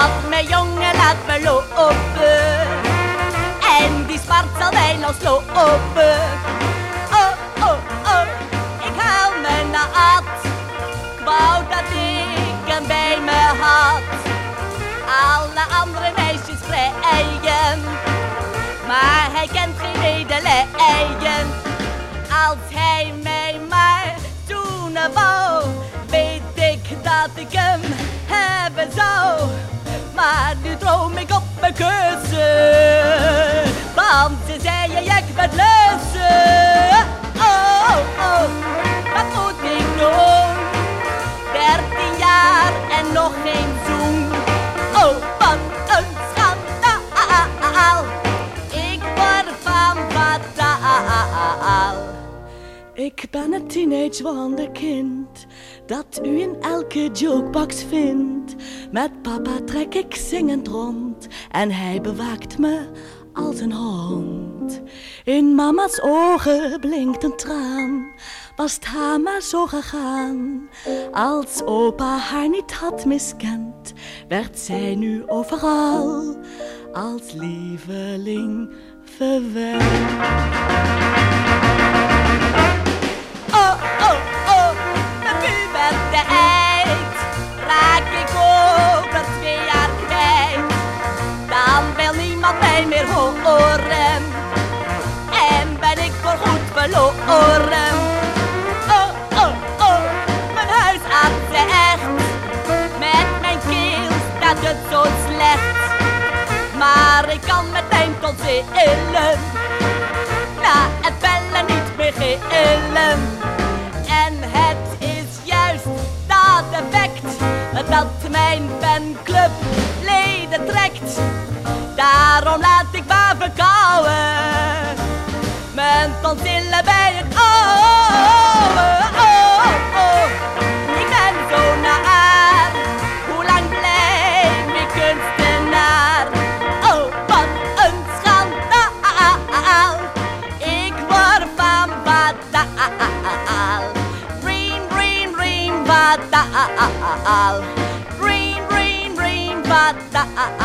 Laat me jongen, laat me lopen. En die spart zal bij nou ons. Oh, oh, oh, ik haal me naar at. Ik wou dat ik hem bij me had. Alle andere meisjes kleien. Maar hij kent geen medelijden. Als hij mij maar toen wou, weet ik dat ik hem hebben zo. Maar nu droom ik op mijn kussen, want ze zei je ik met Ik ben een teenage wonderkind dat u in elke jokebox vindt. Met papa trek ik zingend rond en hij bewaakt me als een hond. In mama's ogen blinkt een traan, was het haar maar zo gegaan. Als opa haar niet had miskend, werd zij nu overal als lieveling verwend. Ik kan met mijn tot illen, na het bellen niet meer gillen. En het is juist dat effect dat mijn fanclub leden trekt. Daarom laat ik maar verkouwen, mijn tonsillen batal. rain, rim, rim, batal. rain, rain, rim, batal.